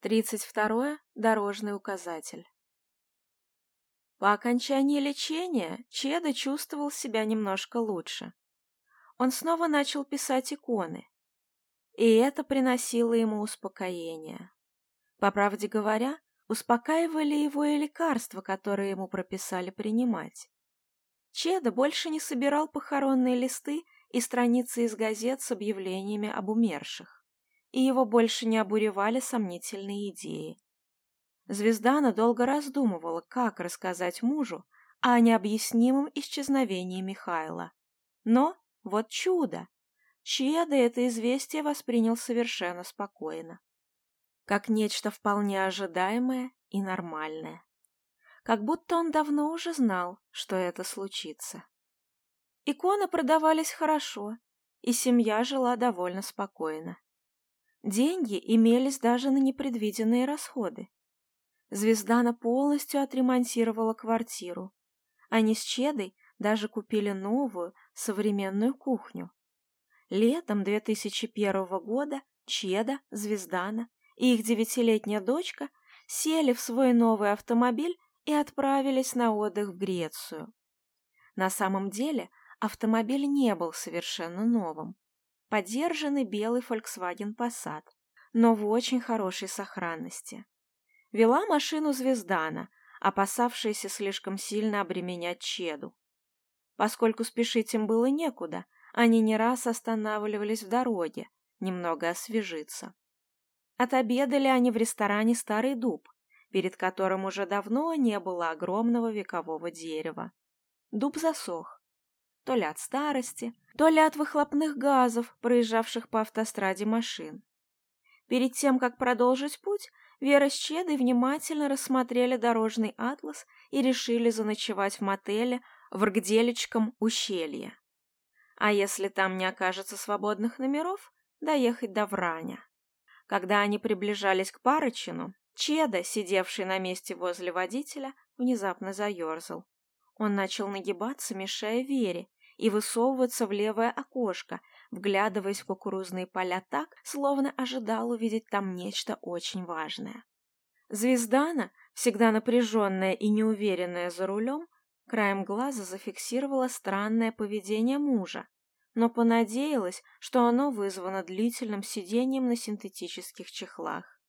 30 второе. Дорожный указатель. По окончании лечения Чеда чувствовал себя немножко лучше. Он снова начал писать иконы. И это приносило ему успокоение. По правде говоря, успокаивали его и лекарства, которые ему прописали принимать. Чеда больше не собирал похоронные листы и страницы из газет с объявлениями об умерших и его больше не обуревали сомнительные идеи. Звезда надолго раздумывала, как рассказать мужу о необъяснимом исчезновении Михайла. Но вот чудо! Чеда это известие воспринял совершенно спокойно. Как нечто вполне ожидаемое и нормальное. Как будто он давно уже знал, что это случится. Иконы продавались хорошо, и семья жила довольно спокойно. Деньги имелись даже на непредвиденные расходы. Звездана полностью отремонтировала квартиру. Они с Чедой даже купили новую, современную кухню. Летом 2001 года Чеда, Звездана и их девятилетняя дочка сели в свой новый автомобиль и отправились на отдых в Грецию. На самом деле автомобиль не был совершенно новым подержанный белый Volkswagen Passat, но в очень хорошей сохранности. Вела машину Звездана, опасавшаяся слишком сильно обременять Чеду. Поскольку спешить им было некуда, они не раз останавливались в дороге, немного освежиться. Отобедали они в ресторане «Старый дуб», перед которым уже давно не было огромного векового дерева. Дуб засох, то ли от старости, то ли от выхлопных газов, проезжавших по автостраде машин. Перед тем, как продолжить путь, Вера с Чедой внимательно рассмотрели дорожный атлас и решили заночевать в мотеле в Ргделечком ущелье. А если там не окажется свободных номеров, доехать до Враня. Когда они приближались к Парычину, Чеда, сидевший на месте возле водителя, внезапно заерзал. Он начал нагибаться, мешая Вере, и высовываться в левое окошко, вглядываясь в кукурузные поля так, словно ожидал увидеть там нечто очень важное. Звездана, всегда напряженная и неуверенная за рулем, краем глаза зафиксировала странное поведение мужа, но понадеялась, что оно вызвано длительным сидением на синтетических чехлах.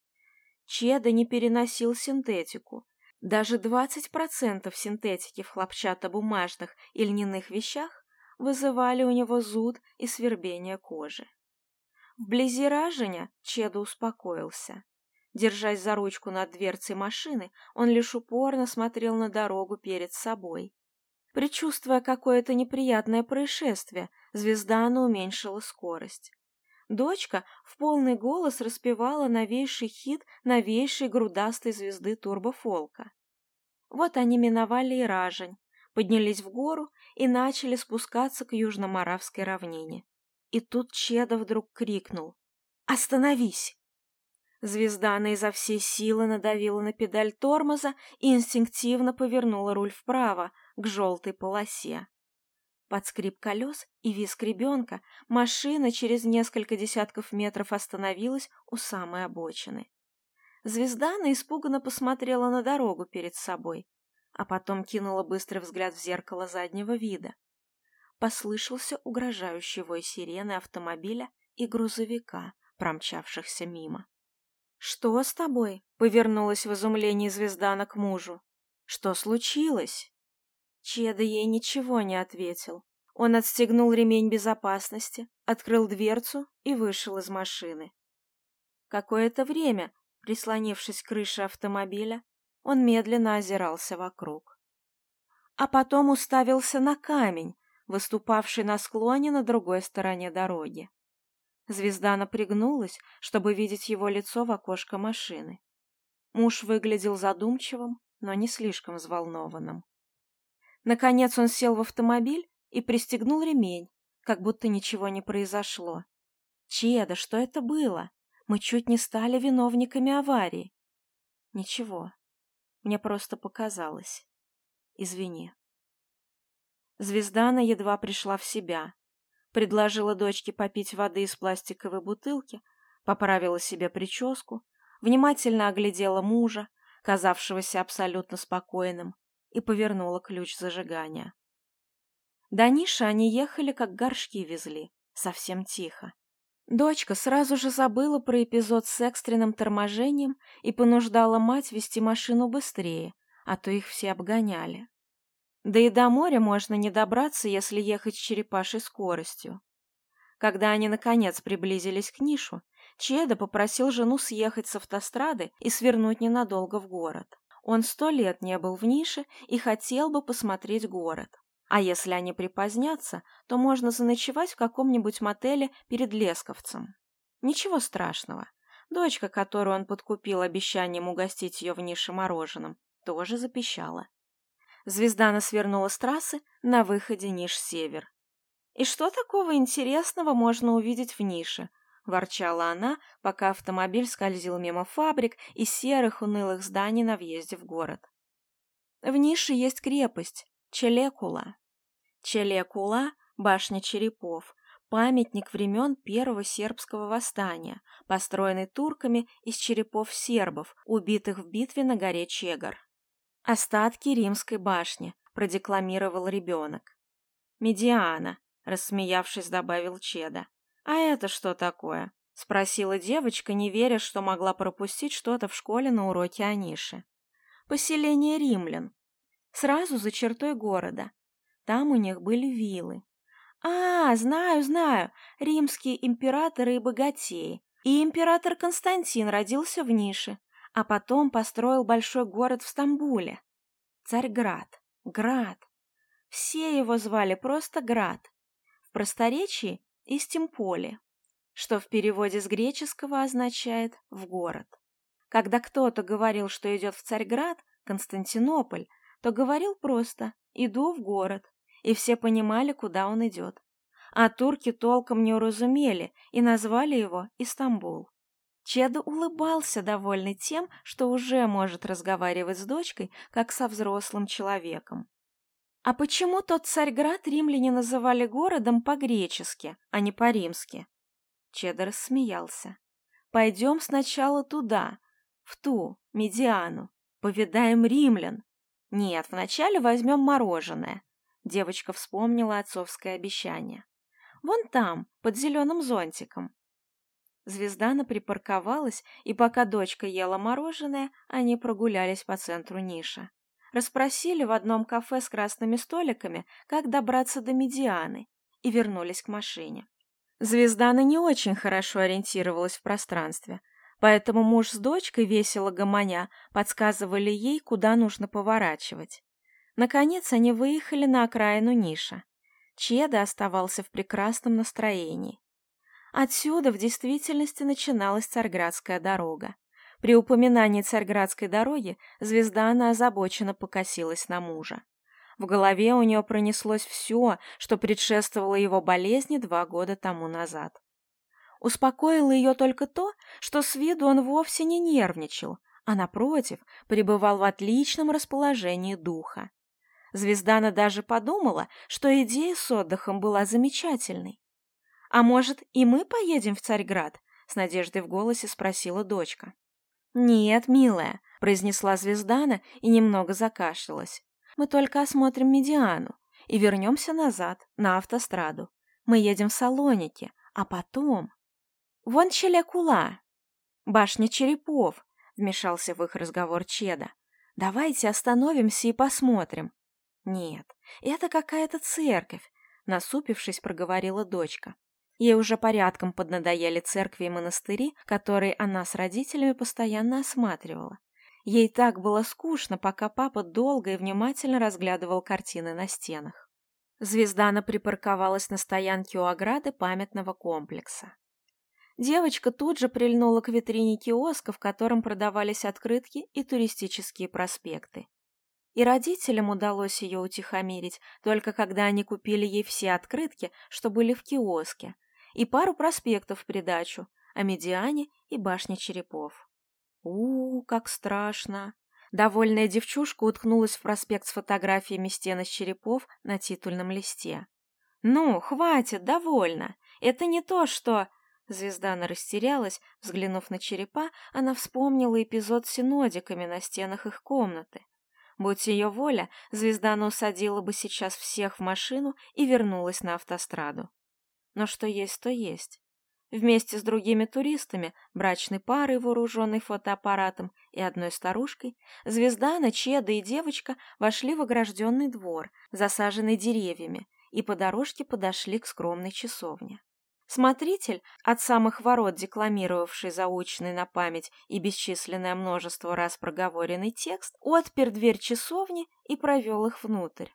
Чеда не переносил синтетику. Даже 20% синтетики в хлопчатобумажных и льняных вещах вызывали у него зуд и свербение кожи. Вблизи ражения Чеда успокоился. Держась за ручку над дверцей машины, он лишь упорно смотрел на дорогу перед собой. Причувствуя какое-то неприятное происшествие, Звездана уменьшила скорость. Дочка в полный голос распевала новейший хит новейшей грудастой звезды турбофолка. Вот они миновали и Ражень, поднялись в гору и начали спускаться к Южно-Моравской равнине. И тут Чеда вдруг крикнул «Остановись!». Звездана изо всей силы надавила на педаль тормоза и инстинктивно повернула руль вправо, к желтой полосе. Под скрип колес и визг ребенка машина через несколько десятков метров остановилась у самой обочины. Звездана испуганно посмотрела на дорогу перед собой а потом кинула быстрый взгляд в зеркало заднего вида. Послышался угрожающий вой сирены автомобиля и грузовика, промчавшихся мимо. «Что с тобой?» — повернулась в изумлении Звездана к мужу. «Что случилось?» Чеда ей ничего не ответил. Он отстегнул ремень безопасности, открыл дверцу и вышел из машины. Какое-то время, прислонившись к крыше автомобиля, Он медленно озирался вокруг. А потом уставился на камень, выступавший на склоне на другой стороне дороги. Звезда напрягнулась, чтобы видеть его лицо в окошко машины. Муж выглядел задумчивым, но не слишком взволнованным. Наконец он сел в автомобиль и пристегнул ремень, как будто ничего не произошло. «Чеда, что это было? Мы чуть не стали виновниками аварии». «Ничего, мне просто показалось. Извини. Звездана едва пришла в себя. Предложила дочке попить воды из пластиковой бутылки, поправила себе прическу, внимательно оглядела мужа, казавшегося абсолютно спокойным, и повернула ключ зажигания. До ниши они ехали, как горшки везли, совсем тихо. Дочка сразу же забыла про эпизод с экстренным торможением и понуждала мать вести машину быстрее, а то их все обгоняли. Да и до моря можно не добраться, если ехать с черепашей скоростью. Когда они, наконец, приблизились к нишу, Чеда попросил жену съехать с автострады и свернуть ненадолго в город. Он сто лет не был в нише и хотел бы посмотреть город. А если они припозднятся, то можно заночевать в каком-нибудь мотеле перед Лесковцем. Ничего страшного. Дочка, которую он подкупил обещанием угостить ее в нише мороженым, тоже запищала. Звездана свернула с трассы на выходе Ниш-Север. «И что такого интересного можно увидеть в нише?» – ворчала она, пока автомобиль скользил мимо фабрик и серых унылых зданий на въезде в город. «В нише есть крепость, Челекула. Челекула – башня черепов, памятник времен Первого сербского восстания, построенный турками из черепов сербов, убитых в битве на горе Чегар. «Остатки римской башни», – продекламировал ребенок. «Медиана», – рассмеявшись, добавил Чеда. «А это что такое?» – спросила девочка, не веря, что могла пропустить что-то в школе на уроке Аниши. «Поселение римлян», Сразу за чертой города. Там у них были виллы. «А, знаю, знаю, римские императоры и богатеи. И император Константин родился в Нише, а потом построил большой город в Стамбуле. Царьград, Град. Все его звали просто Град. В просторечии – Истемполе, что в переводе с греческого означает «в город». Когда кто-то говорил, что идет в Царьград, Константинополь, то говорил просто «иду в город», и все понимали, куда он идет. А турки толком не уразумели и назвали его Истамбул. Чеду улыбался, довольный тем, что уже может разговаривать с дочкой, как со взрослым человеком. А почему тот Царьград римляне называли городом по-гречески, а не по-римски? Чеда рассмеялся. «Пойдем сначала туда, в ту, Медиану, повидаем римлян, «Нет, вначале возьмем мороженое», — девочка вспомнила отцовское обещание. «Вон там, под зеленым зонтиком». Звездана припарковалась, и пока дочка ела мороженое, они прогулялись по центру Ниша. Расспросили в одном кафе с красными столиками, как добраться до Медианы, и вернулись к машине. Звездана не очень хорошо ориентировалась в пространстве, поэтому муж с дочкой, весело гомоня, подсказывали ей, куда нужно поворачивать. Наконец они выехали на окраину Ниша. Чеда оставался в прекрасном настроении. Отсюда в действительности начиналась Царградская дорога. При упоминании Царградской дороги звезда она озабоченно покосилась на мужа. В голове у нее пронеслось все, что предшествовало его болезни два года тому назад. Успокоило ее только то, что с виду он вовсе не нервничал, а, напротив, пребывал в отличном расположении духа. Звездана даже подумала, что идея с отдыхом была замечательной. «А может, и мы поедем в Царьград?» — с надеждой в голосе спросила дочка. «Нет, милая», — произнесла Звездана и немного закашлялась. «Мы только осмотрим Медиану и вернемся назад, на автостраду. Мы едем в Салоники, а потом...» «Вон Челякула!» «Башня черепов!» — вмешался в их разговор Чеда. «Давайте остановимся и посмотрим». «Нет, это какая-то церковь!» — насупившись, проговорила дочка. Ей уже порядком поднадоели церкви и монастыри, которые она с родителями постоянно осматривала. Ей так было скучно, пока папа долго и внимательно разглядывал картины на стенах. Звезда припарковалась на стоянке у ограды памятного комплекса. Девочка тут же прильнула к витрине киоска, в котором продавались открытки и туристические проспекты. И родителям удалось ее утихомирить, только когда они купили ей все открытки, что были в киоске, и пару проспектов в придачу о Медиане и башне черепов. у, -у как страшно! Довольная девчушка уткнулась в проспект с фотографиями стены из черепов на титульном листе. «Ну, хватит, довольно! Это не то, что...» Звездана растерялась, взглянув на черепа, она вспомнила эпизод с синодиками на стенах их комнаты. Будь ее воля, Звездана усадила бы сейчас всех в машину и вернулась на автостраду. Но что есть, то есть. Вместе с другими туристами, брачной парой, вооруженной фотоаппаратом и одной старушкой, Звездана, Чеда и девочка вошли в огражденный двор, засаженный деревьями, и по дорожке подошли к скромной часовне. Смотритель, от самых ворот декламировавший заученный на память и бесчисленное множество раз проговоренный текст, отпер дверь часовни и провел их внутрь.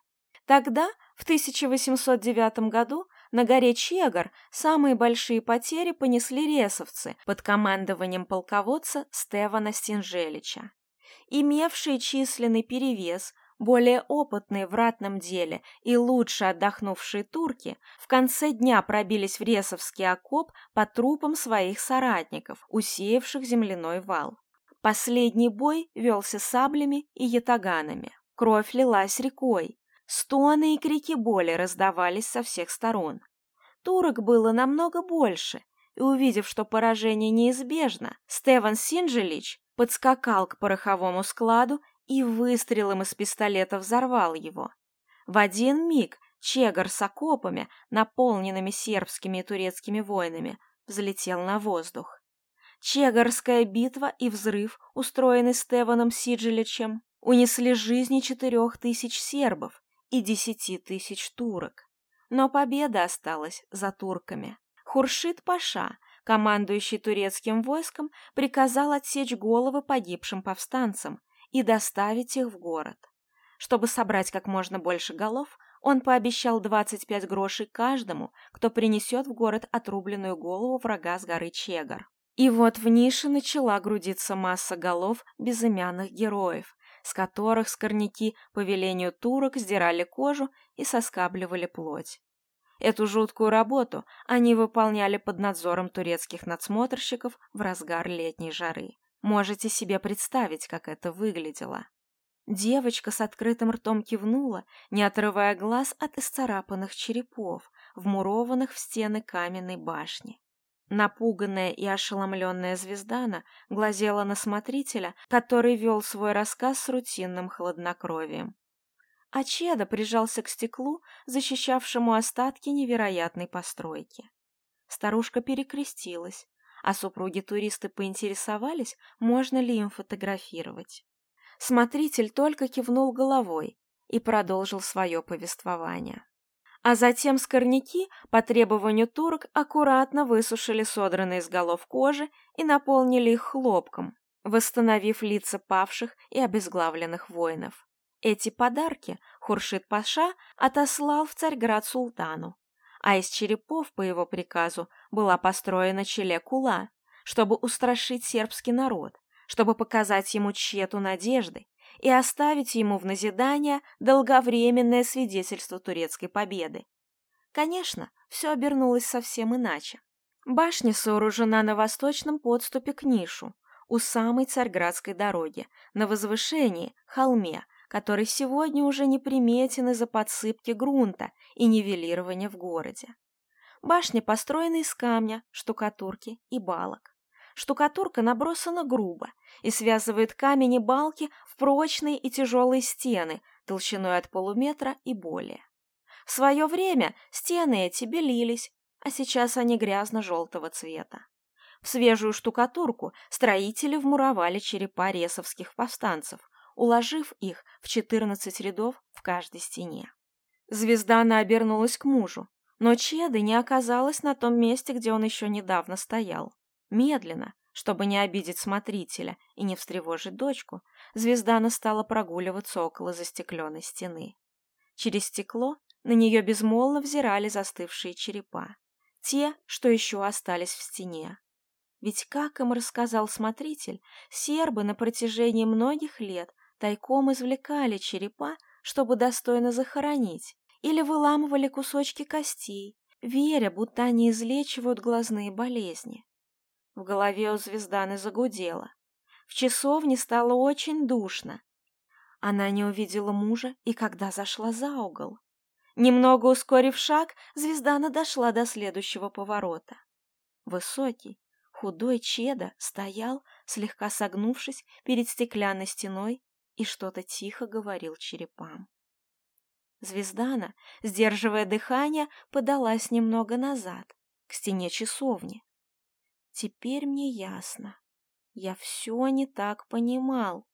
Тогда, в 1809 году, на горе Чегар самые большие потери понесли ресовцы под командованием полководца Стевана Синжелича, Имевшие численный перевес – более опытные в ратном деле и лучше отдохнувшие турки, в конце дня пробились в Ресовский окоп по трупам своих соратников, усеявших земляной вал. Последний бой велся саблями и ятаганами. Кровь лилась рекой. Стоны и крики боли раздавались со всех сторон. Турок было намного больше, и увидев, что поражение неизбежно, Стеван Синджелич подскакал к пороховому складу и выстрелом из пистолета взорвал его. В один миг чегар с окопами, наполненными сербскими и турецкими воинами, взлетел на воздух. Чегарская битва и взрыв, устроенный Стеваном Сиджиличем, унесли жизни четырех тысяч сербов и десяти тысяч турок. Но победа осталась за турками. Хуршит Паша, командующий турецким войском, приказал отсечь головы погибшим повстанцам и доставить их в город. Чтобы собрать как можно больше голов, он пообещал 25 грошей каждому, кто принесет в город отрубленную голову врага с горы Чегар. И вот в нише начала грудиться масса голов безымянных героев, с которых скорняки по велению турок сдирали кожу и соскабливали плоть. Эту жуткую работу они выполняли под надзором турецких надсмотрщиков в разгар летней жары. Можете себе представить, как это выглядело. Девочка с открытым ртом кивнула, не отрывая глаз от исцарапанных черепов, вмурованных в стены каменной башни. Напуганная и ошеломленная Звездана глазела на смотрителя, который вел свой рассказ с рутинным хладнокровием. А Чеда прижался к стеклу, защищавшему остатки невероятной постройки. Старушка перекрестилась, а супруги-туристы поинтересовались, можно ли им фотографировать. Смотритель только кивнул головой и продолжил свое повествование. А затем скорняки по требованию турок аккуратно высушили содранные с голов кожи и наполнили их хлопком, восстановив лица павших и обезглавленных воинов. Эти подарки Хуршит Паша отослал в Царьград султану, а из черепов по его приказу была построена челе чтобы устрашить сербский народ, чтобы показать ему тщету надежды и оставить ему в назидание долговременное свидетельство турецкой победы. Конечно, все обернулось совсем иначе. Башня сооружена на восточном подступе к Нишу, у самой Царьградской дороги, на возвышении, холме, который сегодня уже не приметен из-за подсыпки грунта и нивелирования в городе. Башня построена из камня, штукатурки и балок. Штукатурка набросана грубо и связывает камень и балки в прочные и тяжелые стены толщиной от полуметра и более. В свое время стены эти белились, а сейчас они грязно-желтого цвета. В свежую штукатурку строители вмуровали черепа ресовских повстанцев, уложив их в четырнадцать рядов в каждой стене. Звездана обернулась к мужу, но Чеды не оказалась на том месте, где он еще недавно стоял. Медленно, чтобы не обидеть смотрителя и не встревожить дочку, Звездана стала прогуливаться около застекленной стены. Через стекло на нее безмолвно взирали застывшие черепа. Те, что еще остались в стене. Ведь, как им рассказал смотритель, сербы на протяжении многих лет тайком извлекали черепа, чтобы достойно захоронить, или выламывали кусочки костей, веря, будто они излечивают глазные болезни. В голове у Звезданы загудело. В часовне стало очень душно. Она не увидела мужа и когда зашла за угол. Немного ускорив шаг, Звездана дошла до следующего поворота. Высокий, худой Чеда стоял, слегка согнувшись перед стеклянной стеной и что-то тихо говорил черепам. Звездана, сдерживая дыхание, подалась немного назад, к стене часовни. Теперь мне ясно. Я все не так понимал.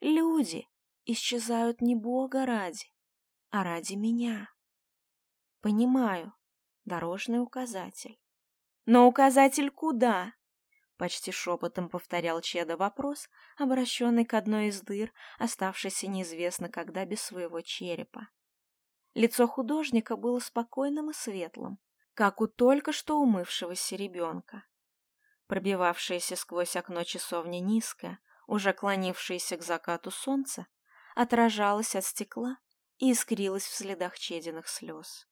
Люди исчезают не Бога ради, а ради меня. Понимаю. Дорожный указатель. Но указатель куда? Почти шепотом повторял Чеда вопрос, обращенный к одной из дыр, оставшейся неизвестно когда без своего черепа. Лицо художника было спокойным и светлым, как у только что умывшегося ребенка. Пробивавшееся сквозь окно часовни низко, уже клонившееся к закату солнца, отражалось от стекла и искрилось в следах Чединых слез.